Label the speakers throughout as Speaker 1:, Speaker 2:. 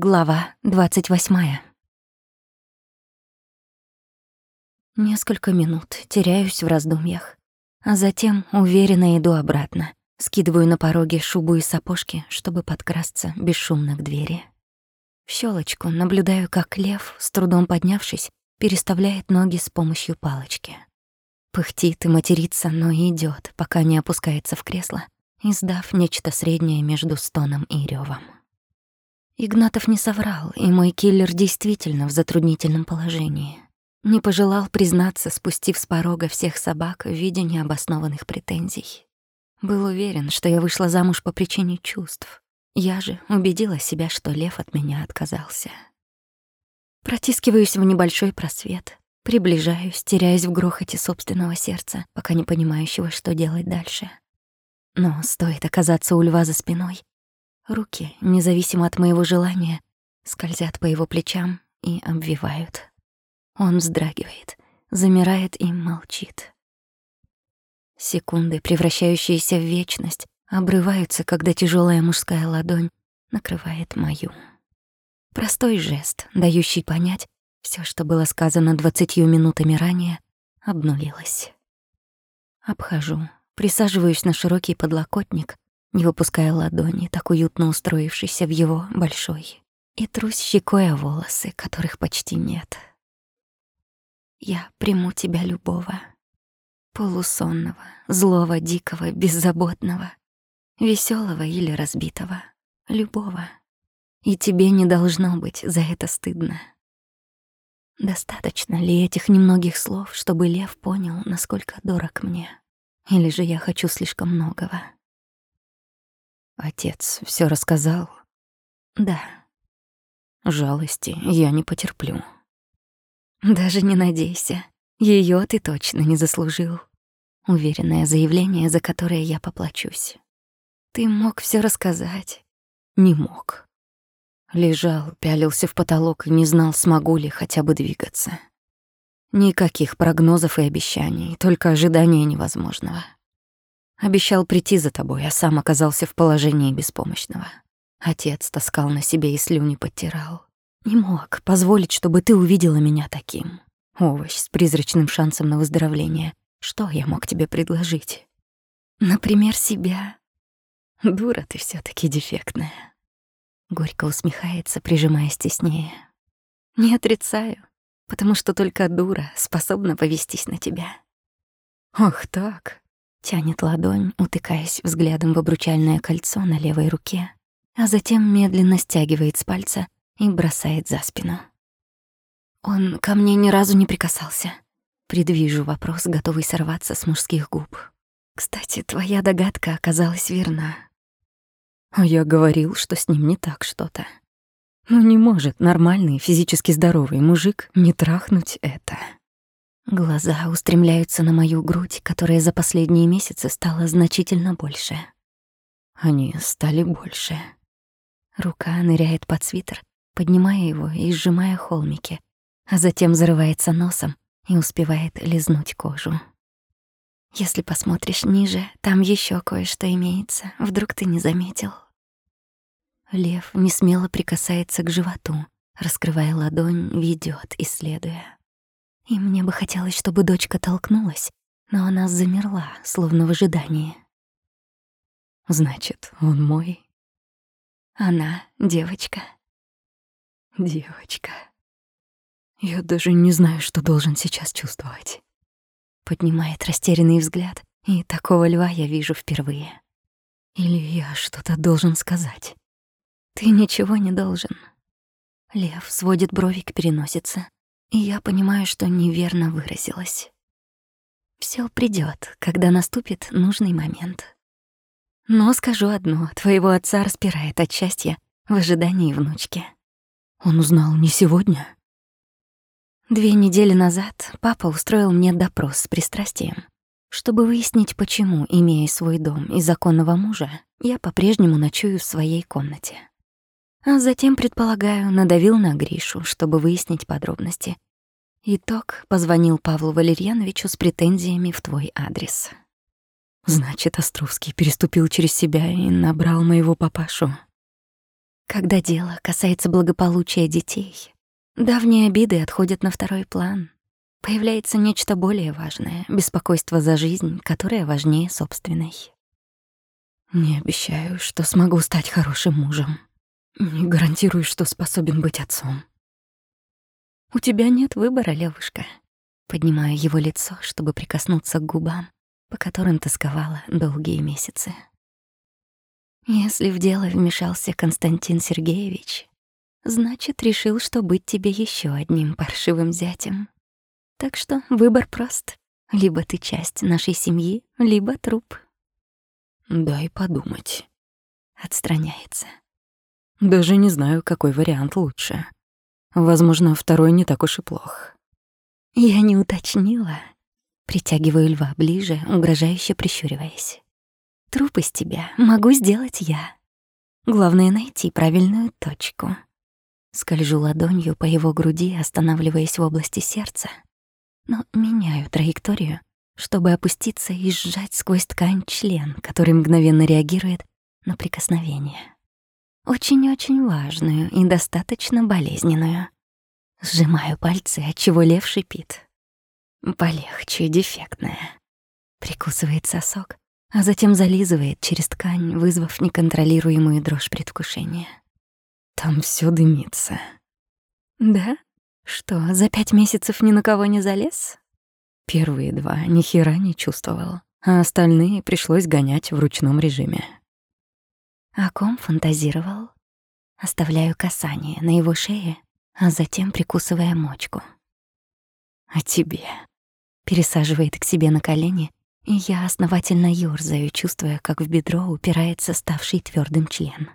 Speaker 1: Глава двадцать восьмая. Несколько минут теряюсь в раздумьях, а затем уверенно иду обратно. Скидываю на пороге шубу и сапожки, чтобы подкрасться бесшумно к двери. В щелочку наблюдаю, как лев, с трудом поднявшись, переставляет ноги с помощью палочки. Пыхтит и матерится, но идет, пока не опускается в кресло, издав нечто среднее между стоном и ревом. Игнатов не соврал, и мой киллер действительно в затруднительном положении. Не пожелал признаться, спустив с порога всех собак в виде необоснованных претензий. Был уверен, что я вышла замуж по причине чувств, я же убедила себя, что лев от меня отказался. Протискиваюсь в небольшой просвет, приближаюсь, теряясь в грохоте собственного сердца, пока не понимающего, что делать дальше. Но стоит оказаться у льва за спиной. Руки, независимо от моего желания, скользят по его плечам и обвивают. Он вздрагивает, замирает и молчит. Секунды, превращающиеся в вечность, обрываются, когда тяжелая мужская ладонь накрывает мою. Простой жест, дающий понять, все, что было сказано двадцатью минутами ранее, обнулилось. Обхожу, присаживаюсь на широкий подлокотник, не выпуская ладони, так уютно устроившейся в его большой, и трусь щекой о волосы, которых почти нет. Я приму тебя любого, полусонного, злого, дикого, беззаботного, веселого или разбитого, любого. И тебе не должно быть за это стыдно. Достаточно ли этих немногих слов, чтобы Лев понял, насколько дорог мне? Или же я хочу слишком многого? Отец все рассказал? Да. Жалости я не потерплю. Даже не надейся. Ее ты точно не заслужил. Уверенное заявление, за которое я поплачусь. Ты мог все рассказать. Не мог. Лежал, пялился в потолок и не знал, смогу ли хотя бы двигаться. Никаких прогнозов и обещаний, только ожидание невозможного. Обещал прийти за тобой, а сам оказался в положении беспомощного. Отец таскал на себе и слюни подтирал. Не мог позволить, чтобы ты увидела меня таким. Овощ с призрачным шансом на выздоровление. Что я мог тебе предложить? Например, себя. Дура ты все таки дефектная. Горько усмехается, прижимаясь теснее. Не отрицаю, потому что только дура способна повестись на тебя. Ох так. Тянет ладонь, утыкаясь взглядом в обручальное кольцо на левой руке, а затем медленно стягивает с пальца и бросает за спину. Он ко мне ни разу не прикасался. Предвижу вопрос, готовый сорваться с мужских губ. Кстати, твоя догадка оказалась верна. А я говорил, что с ним не так что-то. Ну не может нормальный, физически здоровый мужик не трахнуть это. Глаза устремляются на мою грудь, которая за последние месяцы стала значительно больше. Они стали больше. Рука ныряет под свитер, поднимая его и сжимая холмики, а затем зарывается носом и успевает лизнуть кожу. Если посмотришь ниже, там еще кое-что имеется. Вдруг ты не заметил. Лев несмело прикасается к животу, раскрывая ладонь, ведет, исследуя. И мне бы хотелось, чтобы дочка толкнулась, но она замерла, словно в ожидании. Значит, он мой. Она девочка. Девочка. Я даже не знаю, что должен сейчас чувствовать. Поднимает растерянный взгляд, и такого льва я вижу впервые. Или я что-то должен сказать? Ты ничего не должен. Лев сводит брови к переносице, и я понимаю, что неверно выразилась. Все придет, когда наступит нужный момент. Но скажу одно, твоего отца распирает от счастья в ожидании внучки. Он узнал не сегодня, Две недели назад папа устроил мне допрос с пристрастием, чтобы выяснить, почему, имея свой дом и законного мужа, я по-прежнему ночую в своей комнате. А затем, предполагаю, надавил на Гришу, чтобы выяснить подробности. Итог позвонил Павлу Валерьяновичу с претензиями в твой адрес. Значит, Островский переступил через себя и набрал моего папашу. Когда дело касается благополучия детей, давние обиды отходят на второй план. Появляется нечто более важное — беспокойство за жизнь, которое важнее собственной. Не обещаю, что смогу стать хорошим мужем. Не гарантирую, что способен быть отцом. У тебя нет выбора, Левушка. Поднимаю его лицо, чтобы прикоснуться к губам, по которым тосковала долгие месяцы. Если в дело вмешался Константин Сергеевич, значит, решил, что быть тебе еще одним паршивым зятем. Так что выбор прост. Либо ты часть нашей семьи, либо труп.
Speaker 2: Дай подумать.
Speaker 1: Отстраняется.
Speaker 2: Даже не знаю, какой вариант лучше. Возможно, второй не так уж и плох.
Speaker 1: Я не уточнила. Притягиваю льва ближе, угрожающе прищуриваясь. Труп из тебя могу сделать я. Главное — найти правильную точку. Скольжу ладонью по его груди, останавливаясь в области сердца, но меняю траекторию, чтобы опуститься и сжать сквозь ткань член, который мгновенно реагирует на прикосновение. Очень-очень важную и достаточно болезненную. Сжимаю пальцы, отчего лев шипит. Полегче, дефектная. Прикусывает сосок, а затем зализывает через ткань, вызвав неконтролируемую дрожь предвкушения.
Speaker 2: Там все дымится.
Speaker 1: Да? Что, за пять месяцев ни на кого не залез?
Speaker 2: Первые два ни хера не чувствовал, а остальные пришлось гонять в ручном режиме.
Speaker 1: О ком фантазировал? Оставляю касание на его шее, а затем прикусывая мочку. О тебе. Пересаживает к себе на колени, и я основательно ёрзаю, чувствуя, как в бедро упирается ставший твердым член.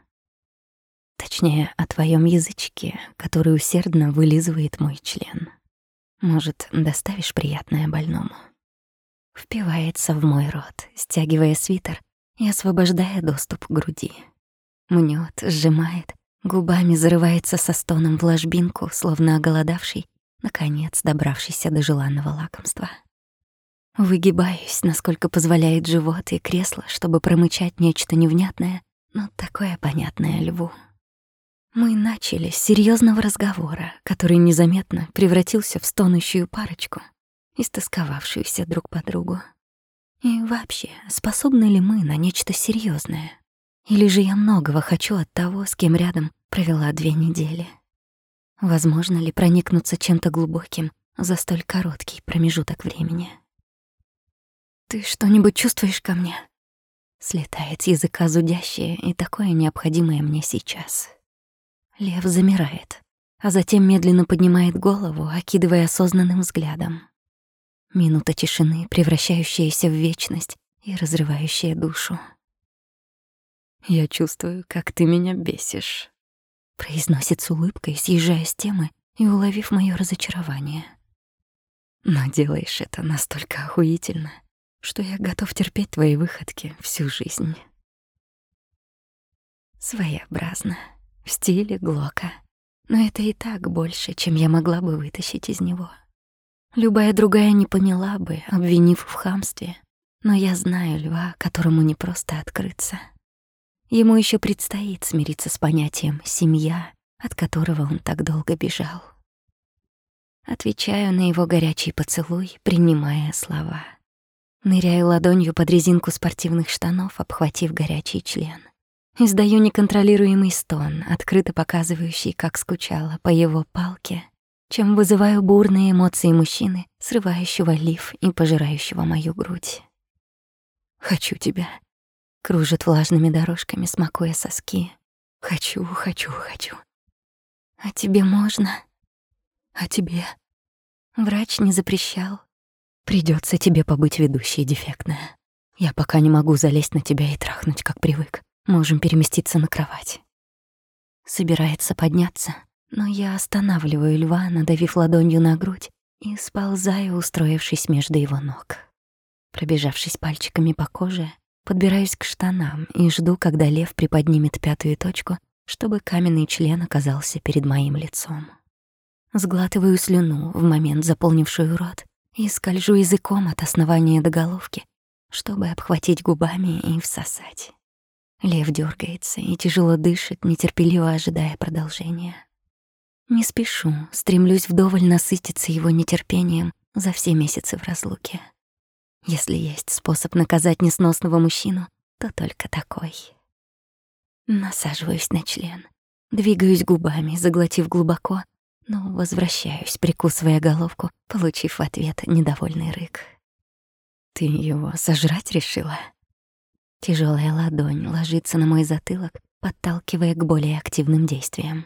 Speaker 1: Точнее, о твоем язычке, который усердно вылизывает мой член. Может, доставишь приятное больному? Впивается в мой рот, стягивая свитер и освобождая доступ к груди. Мнёт, сжимает, губами зарывается со стоном в ложбинку, словно оголодавший, наконец добравшийся до желанного лакомства. Выгибаюсь, насколько позволяет живот и кресло, чтобы промычать нечто невнятное, но такое понятное льву. Мы начали с серьезного разговора, который незаметно превратился в стонущую парочку, истосковавшуюся друг по другу. И вообще, способны ли мы на нечто серьезное? Или же я многого хочу от того, с кем рядом провела две недели? Возможно ли проникнуться чем-то глубоким за столь короткий промежуток времени? «Ты что-нибудь чувствуешь ко мне?» Слетает с языка зудящее и такое необходимое мне сейчас. Лев замирает, а затем медленно поднимает голову, окидывая осознанным взглядом. Минута тишины, превращающаяся в вечность и разрывающая душу.
Speaker 2: «Я чувствую, как ты меня бесишь», —
Speaker 1: произносит с улыбкой, съезжая с темы и уловив моё разочарование.
Speaker 2: «Но делаешь это настолько охуительно, что я готов терпеть твои выходки всю жизнь».
Speaker 1: Своеобразно в стиле Глока. Но это и так больше, чем я могла бы вытащить из него. Любая другая не поняла бы, обвинив в хамстве. Но я знаю льва, которому не просто открыться. Ему еще предстоит смириться с понятием «семья», от которого он так долго бежал. Отвечаю на его горячий поцелуй, принимая слова. Ныряю ладонью под резинку спортивных штанов, обхватив горячий член. Издаю неконтролируемый стон, открыто показывающий, как скучала по его палке, чем вызываю бурные эмоции мужчины, срывающего лиф и пожирающего мою грудь. «Хочу тебя», — кружит влажными дорожками, смакуя соски. «Хочу, хочу, хочу». «А тебе можно?» «А тебе?» Врач не запрещал. Придется тебе побыть ведущей, дефектная. Я пока не могу залезть на тебя и трахнуть, как привык. Можем переместиться на кровать. Собирается подняться, но я останавливаю льва, надавив ладонью на грудь, и сползаю, устроившись между его ног. Пробежавшись пальчиками по коже, подбираюсь к штанам и жду, когда лев приподнимет пятую точку, чтобы каменный член оказался перед моим лицом. Сглатываю слюну в момент, заполнившую рот, и скольжу языком от основания до головки, чтобы обхватить губами и всосать. Лев дергается и тяжело дышит, нетерпеливо ожидая продолжения. Не спешу, стремлюсь вдоволь насытиться его нетерпением за все месяцы в разлуке. Если есть способ наказать несносного мужчину, то только такой. Насаживаюсь на член, двигаюсь губами, заглотив глубоко, но возвращаюсь, прикусывая головку, получив в ответ недовольный рык. «Ты его сожрать решила?» Тяжелая ладонь ложится на мой затылок, подталкивая к более активным действиям.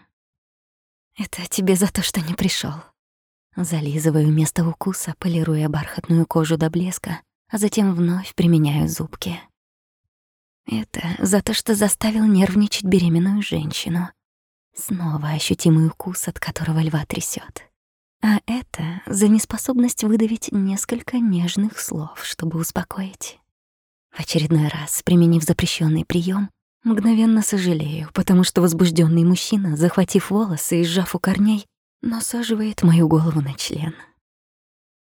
Speaker 1: «Это тебе за то, что не пришел. Зализываю место укуса, полируя бархатную кожу до блеска, а затем вновь применяю зубки. Это за то, что заставил нервничать беременную женщину. Снова ощутимый укус, от которого льва трясет. А это за неспособность выдавить несколько нежных слов, чтобы успокоить. В очередной раз, применив запрещенный прием, мгновенно сожалею, потому что возбужденный мужчина, захватив волосы и сжав у корней, насаживает мою голову на член.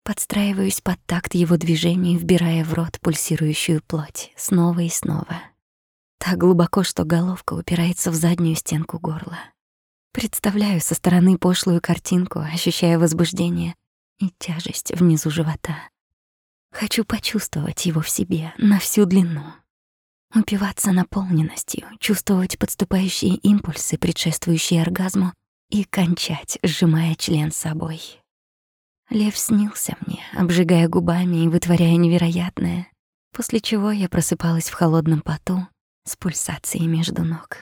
Speaker 1: Подстраиваюсь под такт его движений, вбирая в рот пульсирующую плоть снова и снова. Так глубоко, что головка упирается в заднюю стенку горла. Представляю со стороны пошлую картинку, ощущая возбуждение и тяжесть внизу живота. Хочу почувствовать его в себе на всю длину. Упиваться наполненностью, чувствовать подступающие импульсы, предшествующие оргазму, и кончать, сжимая член собой. Лев снился мне, обжигая губами и вытворяя невероятное, после чего я просыпалась в холодном поту с пульсацией между ног.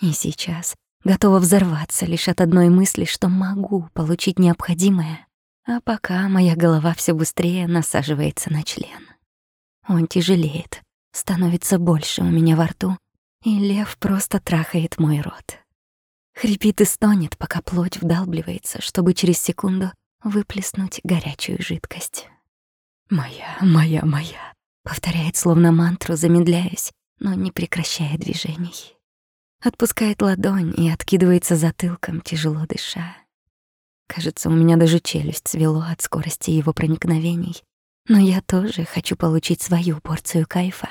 Speaker 1: И сейчас готова взорваться лишь от одной мысли, что могу получить необходимое, а пока моя голова все быстрее насаживается на член. Он тяжелеет, становится больше у меня во рту, и лев просто трахает мой рот. Хрипит и стонет, пока плоть вдалбливается, чтобы через секунду выплеснуть горячую жидкость. «Моя, моя, моя», — повторяет словно мантру, замедляясь, но не прекращая движений. Отпускает ладонь и откидывается затылком, тяжело дыша. Кажется, у меня даже челюсть свело от скорости его проникновений, но я тоже хочу получить свою порцию кайфа,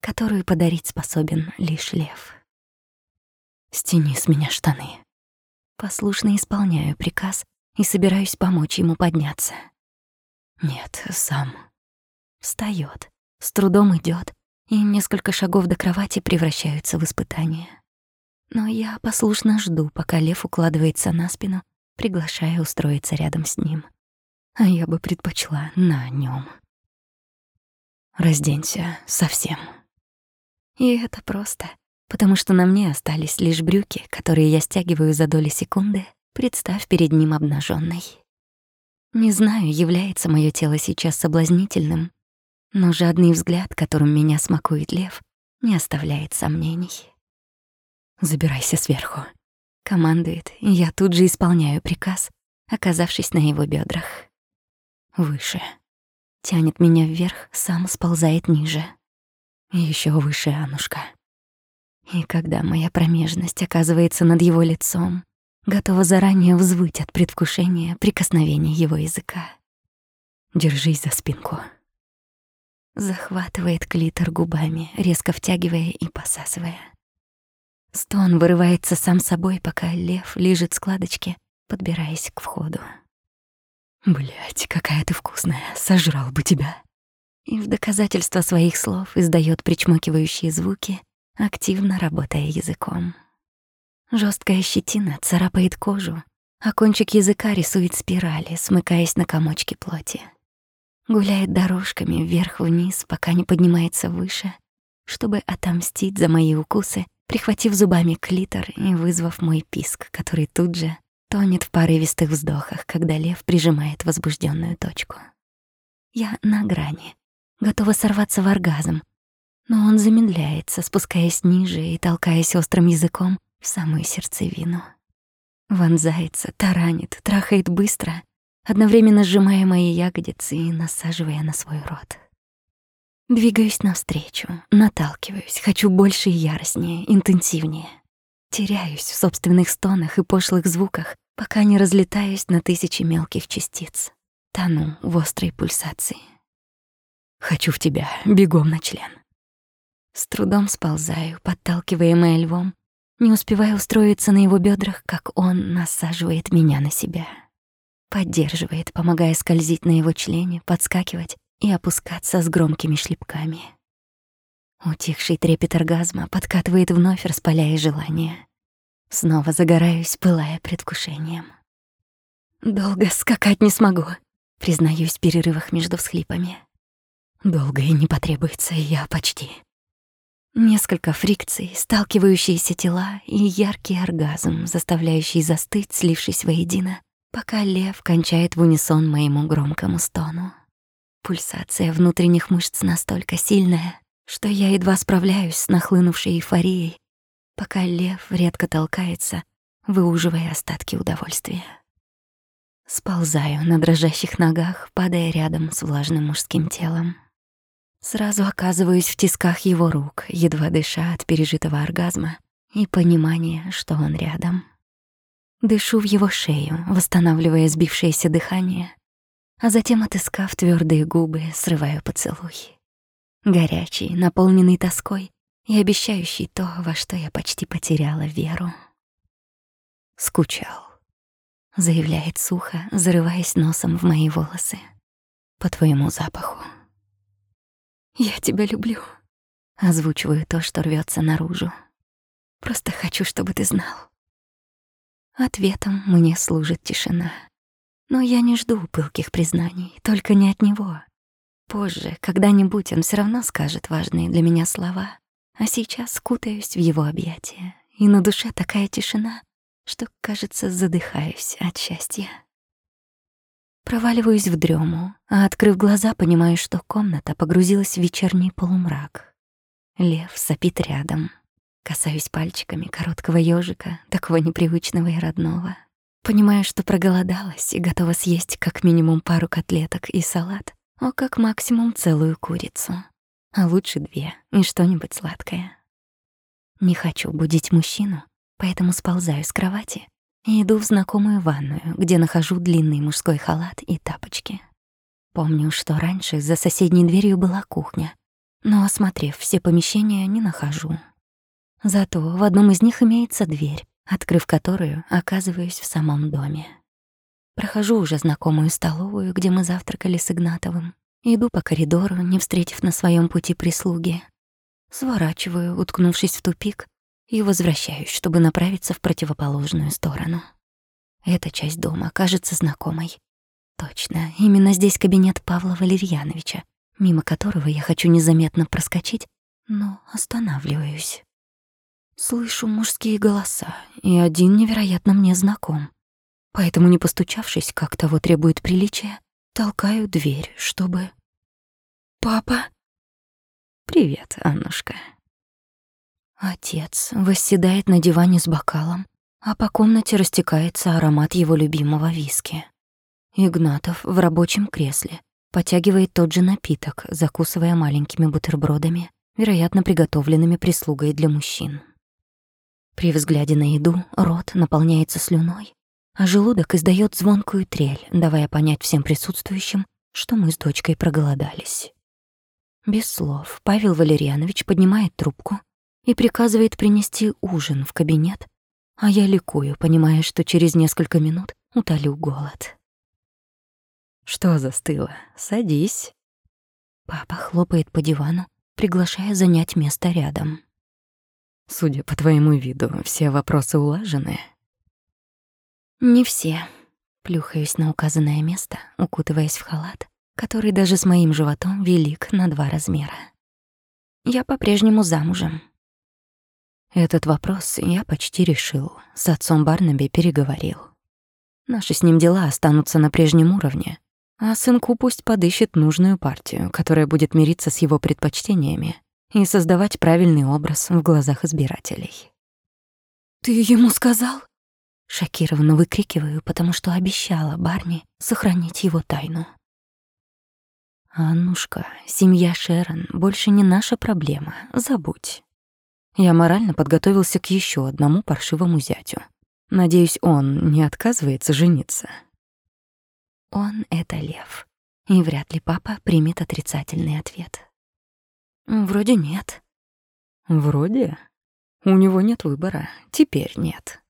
Speaker 1: которую подарить способен лишь лев. «Стяни с меня штаны». Послушно исполняю приказ и собираюсь помочь ему подняться. Нет, сам. Встаёт, с трудом идёт, и несколько шагов до кровати превращаются в испытание. Но я послушно жду, пока лев укладывается на спину, приглашая устроиться рядом с ним. А я бы предпочла на нём. Разденься совсем. И это просто потому что на мне остались лишь брюки, которые я стягиваю за доли секунды, представь перед ним обнаженной. Не знаю, является мое тело сейчас соблазнительным, но жадный взгляд, которым меня смакует лев, не оставляет сомнений. «Забирайся сверху», — командует, и я тут же исполняю приказ, оказавшись на его бедрах. Выше. Тянет меня вверх, сам сползает ниже. Еще выше, Анушка. И когда моя промежность оказывается над его лицом, готова заранее взвыть от предвкушения прикосновения его языка. Держись за спинку. Захватывает клитор губами, резко втягивая и посасывая. Стон вырывается сам собой, пока лев лежит складочки, подбираясь к входу. Блять, какая ты вкусная, сожрал бы тебя. И в доказательство своих слов издает причмокивающие звуки, активно работая языком. Жесткая щетина царапает кожу, а кончик языка рисует спирали, смыкаясь на комочке плоти. Гуляет дорожками вверх-вниз, пока не поднимается выше, чтобы отомстить за мои укусы, прихватив зубами клитор и вызвав мой писк, который тут же тонет в порывистых вздохах, когда лев прижимает возбужденную точку. Я на грани, готова сорваться в оргазм, но он замедляется, спускаясь ниже и толкаясь острым языком в самую сердцевину. Вонзается, таранит, трахает быстро, одновременно сжимая мои ягодицы и насаживая на свой рот. Двигаюсь навстречу, наталкиваюсь, хочу больше и яростнее, интенсивнее. Теряюсь в собственных стонах и пошлых звуках, пока не разлетаюсь на тысячи мелких частиц. Тону в острой пульсации. Хочу в тебя, бегом на член. С трудом сползаю, подталкиваемая львом, не успевая устроиться на его бедрах, как он насаживает меня на себя. Поддерживает, помогая скользить на его члене, подскакивать и опускаться с громкими шлепками. Утихший трепет оргазма подкатывает вновь, распаляя желание. Снова загораюсь, пылая предвкушением. Долго скакать не смогу, признаюсь в перерывах между всхлипами. Долго и не потребуется, я почти. Несколько фрикций, сталкивающиеся тела и яркий оргазм, заставляющий застыть, слившись воедино, пока лев кончает в унисон моему громкому стону. Пульсация внутренних мышц настолько сильная, что я едва справляюсь с нахлынувшей эйфорией, пока лев редко толкается, выуживая остатки удовольствия. Сползаю на дрожащих ногах, падая рядом с влажным мужским телом. Сразу оказываюсь в тисках его рук, едва дыша от пережитого оргазма и понимания, что он рядом. Дышу в его шею, восстанавливая сбившееся дыхание, а затем, отыскав твердые губы, срываю поцелуй. Горячий, наполненный тоской и обещающий то, во что я почти потеряла веру. Скучал, заявляет сухо, зарываясь носом в мои волосы. По твоему запаху. «Я тебя люблю», — озвучиваю то, что рвется наружу. «Просто хочу, чтобы ты знал». Ответом мне служит тишина. Но я не жду пылких признаний, только не от него. Позже, когда-нибудь он все равно скажет важные для меня слова, а сейчас кутаюсь в его объятия, и на душе такая тишина, что, кажется, задыхаюсь от счастья. Проваливаюсь в дрему, а, открыв глаза, понимаю, что комната погрузилась в вечерний полумрак. Лев сопит рядом. Касаюсь пальчиками короткого ежика, такого непривычного и родного. Понимаю, что проголодалась и готова съесть как минимум пару котлеток и салат, а как максимум целую курицу. А лучше две и что-нибудь сладкое. Не хочу будить мужчину, поэтому сползаю с кровати и иду в знакомую ванную, где нахожу длинный мужской халат и тапочки. Помню, что раньше за соседней дверью была кухня, но, осмотрев все помещения, не нахожу. Зато в одном из них имеется дверь, открыв которую, оказываюсь в самом доме. Прохожу уже знакомую столовую, где мы завтракали с Игнатовым. Иду по коридору, не встретив на своем пути прислуги. Сворачиваю, уткнувшись в тупик, и возвращаюсь, чтобы направиться в противоположную сторону. Эта часть дома кажется знакомой. Точно, именно здесь кабинет Павла Валерьяновича, мимо которого я хочу незаметно проскочить, но останавливаюсь. Слышу мужские голоса, и один невероятно мне знаком. Поэтому, не постучавшись, как того требует приличия, толкаю дверь, чтобы... «Папа?» «Привет, Аннушка», Отец восседает на диване с бокалом, а по комнате растекается аромат его любимого виски. Игнатов в рабочем кресле потягивает тот же напиток, закусывая маленькими бутербродами, вероятно, приготовленными прислугой для мужчин. При взгляде на еду рот наполняется слюной, а желудок издает звонкую трель, давая понять всем присутствующим, что мы с дочкой проголодались. Без слов Павел Валерьянович поднимает трубку и приказывает принести ужин в кабинет, а я ликую, понимая, что через несколько минут утолю голод. «Что застыло? Садись». Папа хлопает по дивану, приглашая занять место рядом. «Судя по твоему виду, все вопросы улажены?» «Не все», — плюхаюсь на указанное место, укутываясь в халат, который даже с моим животом велик на два размера. «Я по-прежнему замужем». Этот вопрос я почти решил. С отцом Барнаби переговорил. Наши с ним дела останутся на прежнем уровне, а сынку пусть подыщет нужную партию, которая будет мириться с его предпочтениями и создавать правильный образ в глазах избирателей. «Ты ему сказал?» Шокированно выкрикиваю, потому что обещала Барни сохранить его тайну. «Аннушка, семья Шерон больше не наша проблема, забудь. Я морально подготовился к еще одному паршивому зятю. Надеюсь, он не отказывается жениться. Он — это лев, и вряд ли папа примет отрицательный ответ. Вроде нет.
Speaker 2: Вроде. У него нет выбора. Теперь нет.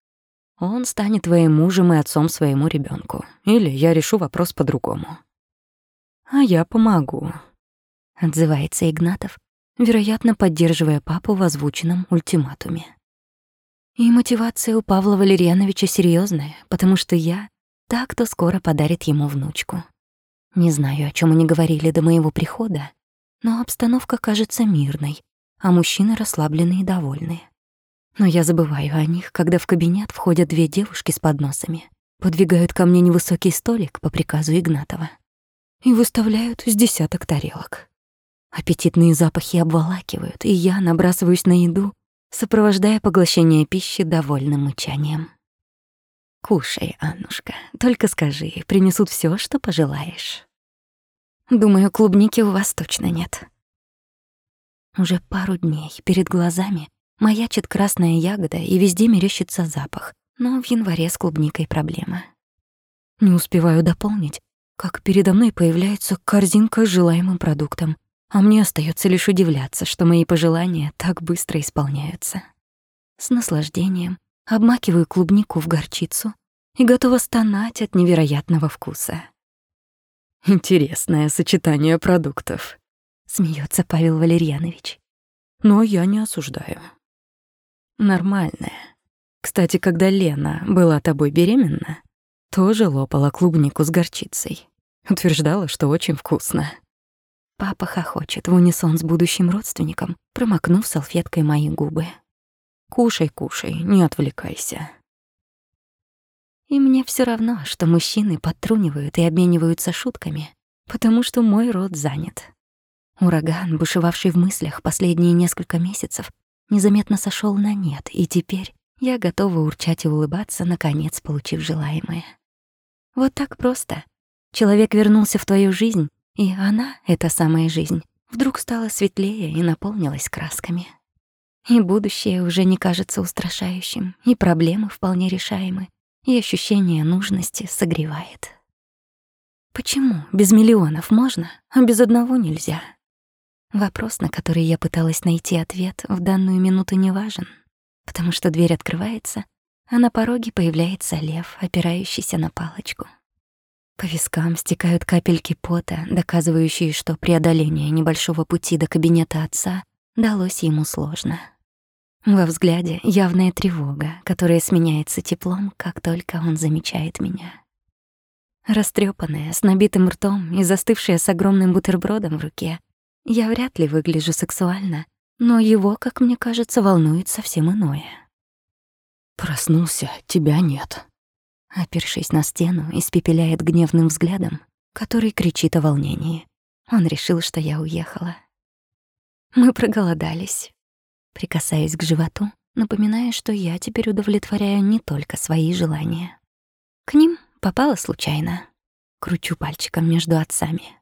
Speaker 2: Он станет твоим мужем и отцом своему ребенку. Или я решу вопрос по-другому. А я помогу. Отзывается Игнатов, вероятно, поддерживая папу в озвученном ультиматуме. И мотивация у Павла Валерьяновича серьезная, потому что я так, кто скоро подарит ему внучку. Не знаю, о чем они говорили до моего прихода, но обстановка кажется мирной, а мужчины расслабленные и довольные. Но я забываю о них, когда в кабинет входят две девушки с подносами, подвигают ко мне невысокий столик по приказу Игнатова и выставляют с десяток тарелок. Аппетитные запахи обволакивают, и я набрасываюсь на еду, сопровождая поглощение пищи довольным мычанием. «Кушай, Аннушка, только скажи, принесут все, что пожелаешь». «Думаю, клубники у вас точно нет». Уже пару дней перед глазами Маячит красная ягода, и везде мерещится запах. Но в январе с клубникой проблема. Не успеваю дополнить, как передо мной появляется корзинка с желаемым продуктом, а мне остается лишь удивляться, что мои пожелания так быстро исполняются. С наслаждением обмакиваю клубнику в горчицу и готова стонать от невероятного вкуса. «Интересное сочетание продуктов», — смеется Павел Валерьянович. «Но я не осуждаю нормальная. Кстати, когда Лена была тобой беременна, тоже лопала клубнику с горчицей. Утверждала, что очень вкусно. Папа хохочет в унисон с будущим родственником, промокнув салфеткой мои губы. «Кушай, кушай, не отвлекайся». И мне все равно, что мужчины подтрунивают и обмениваются шутками, потому что мой рот занят. Ураган, бушевавший в мыслях последние несколько месяцев, незаметно сошел на нет, и теперь я готова урчать и улыбаться, наконец получив желаемое. Вот так просто. Человек вернулся в твою жизнь, и она, эта самая жизнь, вдруг стала светлее и наполнилась красками. И будущее уже не кажется устрашающим, и проблемы вполне решаемы, и ощущение нужности согревает. Почему без миллионов можно, а без одного нельзя? Вопрос, на который я пыталась найти ответ, в данную минуту не важен, потому что дверь открывается, а на пороге появляется лев, опирающийся на палочку. По вискам стекают капельки пота, доказывающие, что преодоление небольшого пути до кабинета отца далось ему сложно. Во взгляде явная тревога, которая сменяется теплом, как только он замечает меня. Растрёпанная, с набитым ртом и застывшая с огромным бутербродом в руке, я вряд ли выгляжу сексуально, но его, как мне кажется, волнует совсем иное. «Проснулся, тебя нет». Опершись на стену, испепеляет гневным взглядом, который кричит о волнении. Он решил, что я уехала. Мы проголодались. Прикасаясь к животу, напоминая, что я теперь удовлетворяю не только свои желания. К ним попала случайно. Кручу пальчиком между отцами.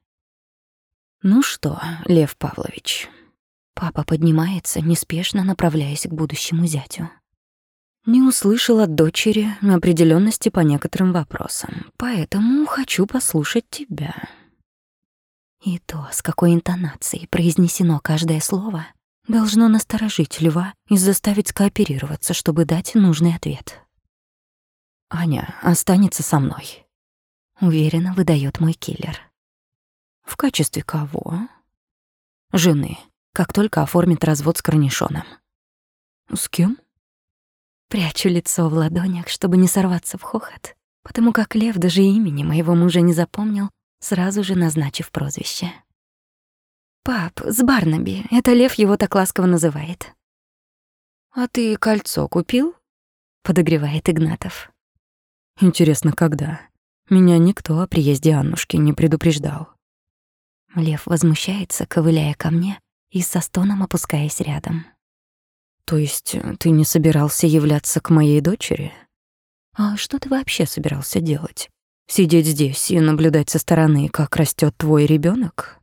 Speaker 2: «Ну что, Лев Павлович?» Папа поднимается, неспешно направляясь к будущему зятю. Не услышал от дочери определенности по некоторым вопросам, поэтому хочу послушать тебя. И то, с какой интонацией произнесено каждое слово, должно насторожить льва и заставить скооперироваться, чтобы дать нужный ответ. «Аня останется со мной», — уверенно выдает мой киллер. В качестве кого? Жены, как только оформит развод с корнишоном. С кем? Прячу лицо в ладонях, чтобы не сорваться в хохот, потому как Лев даже имени моего мужа не запомнил, сразу же назначив прозвище. «Пап, с Барнаби, это Лев его так ласково называет». «А ты кольцо купил?» — подогревает Игнатов. «Интересно, когда? Меня никто о приезде Аннушки не предупреждал». Лев возмущается, ковыляя ко мне и со стоном опускаясь рядом. «То есть э, ты не собирался являться к моей дочери? А что ты вообще собирался делать? Сидеть здесь и наблюдать со стороны, как растет твой ребенок?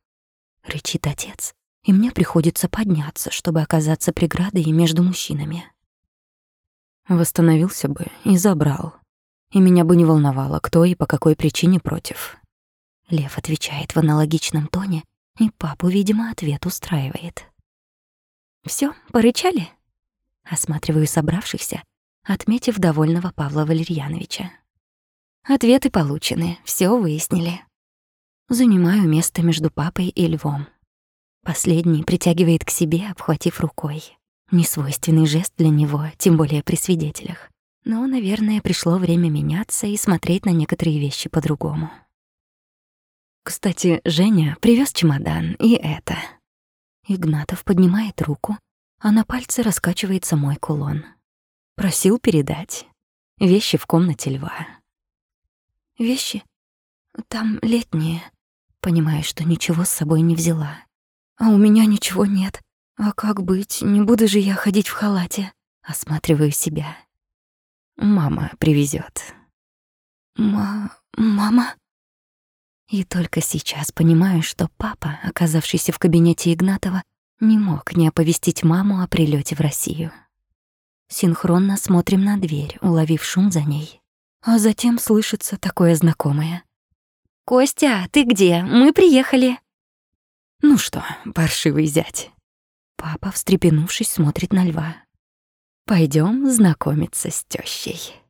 Speaker 2: Рычит отец, и мне приходится подняться, чтобы оказаться преградой между мужчинами. Восстановился бы и забрал. И меня бы не волновало, кто и по какой причине против. Лев отвечает в аналогичном тоне, и папу, видимо, ответ устраивает. Все, порычали?» Осматриваю собравшихся, отметив довольного Павла Валерьяновича. Ответы получены, все выяснили. Занимаю место между папой и львом. Последний притягивает к себе, обхватив рукой. Несвойственный жест для него, тем более при свидетелях. Но, наверное, пришло время меняться и смотреть на некоторые вещи по-другому. Кстати, Женя привез чемодан, и это. Игнатов поднимает руку, а на пальце раскачивается мой кулон. Просил передать. Вещи в комнате льва. Вещи? Там летние. Понимаю, что ничего с собой не взяла. А у меня ничего нет. А как быть? Не буду же я ходить в халате. Осматриваю себя. Мама привезет. Ма... мама? И только сейчас понимаю, что папа, оказавшийся в кабинете Игнатова, не мог не оповестить маму о прилете в Россию. Синхронно смотрим на дверь, уловив шум за ней. А затем слышится такое знакомое. «Костя, ты где? Мы приехали!» «Ну что, паршивый зять?» Папа, встрепенувшись, смотрит на льва. Пойдем знакомиться с тещей.